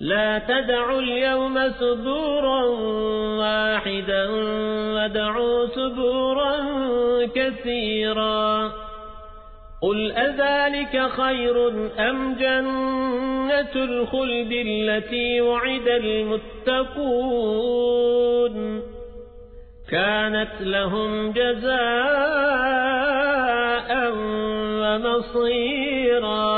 لا تدعوا اليوم سبورا واحدا ودعوا سبورا كثيرا. قل أذلك خير أم جنة الخلد التي وعد المتقون؟ كانت لهم جزاء ومصيرا.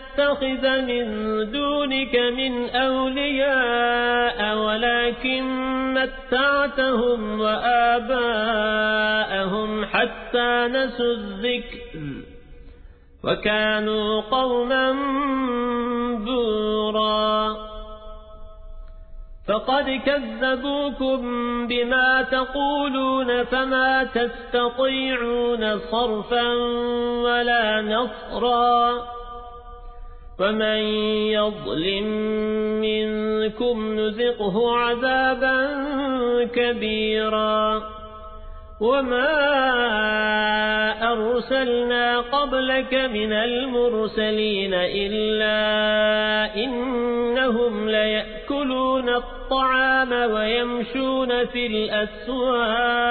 نتخذ من دونك من أولياء ولكن متعتهم وآباءهم حتى نسوا الذكر وكانوا قوما بورا فقد كذبوكم بما تقولون فما تستطيعون صرفا ولا نصرا. فمن يظلم منكم نزقه عذابا كبيرا وما أرسلنا قبلك من المرسلين إلا إنهم ليأكلون الطعام ويمشون في الأسواق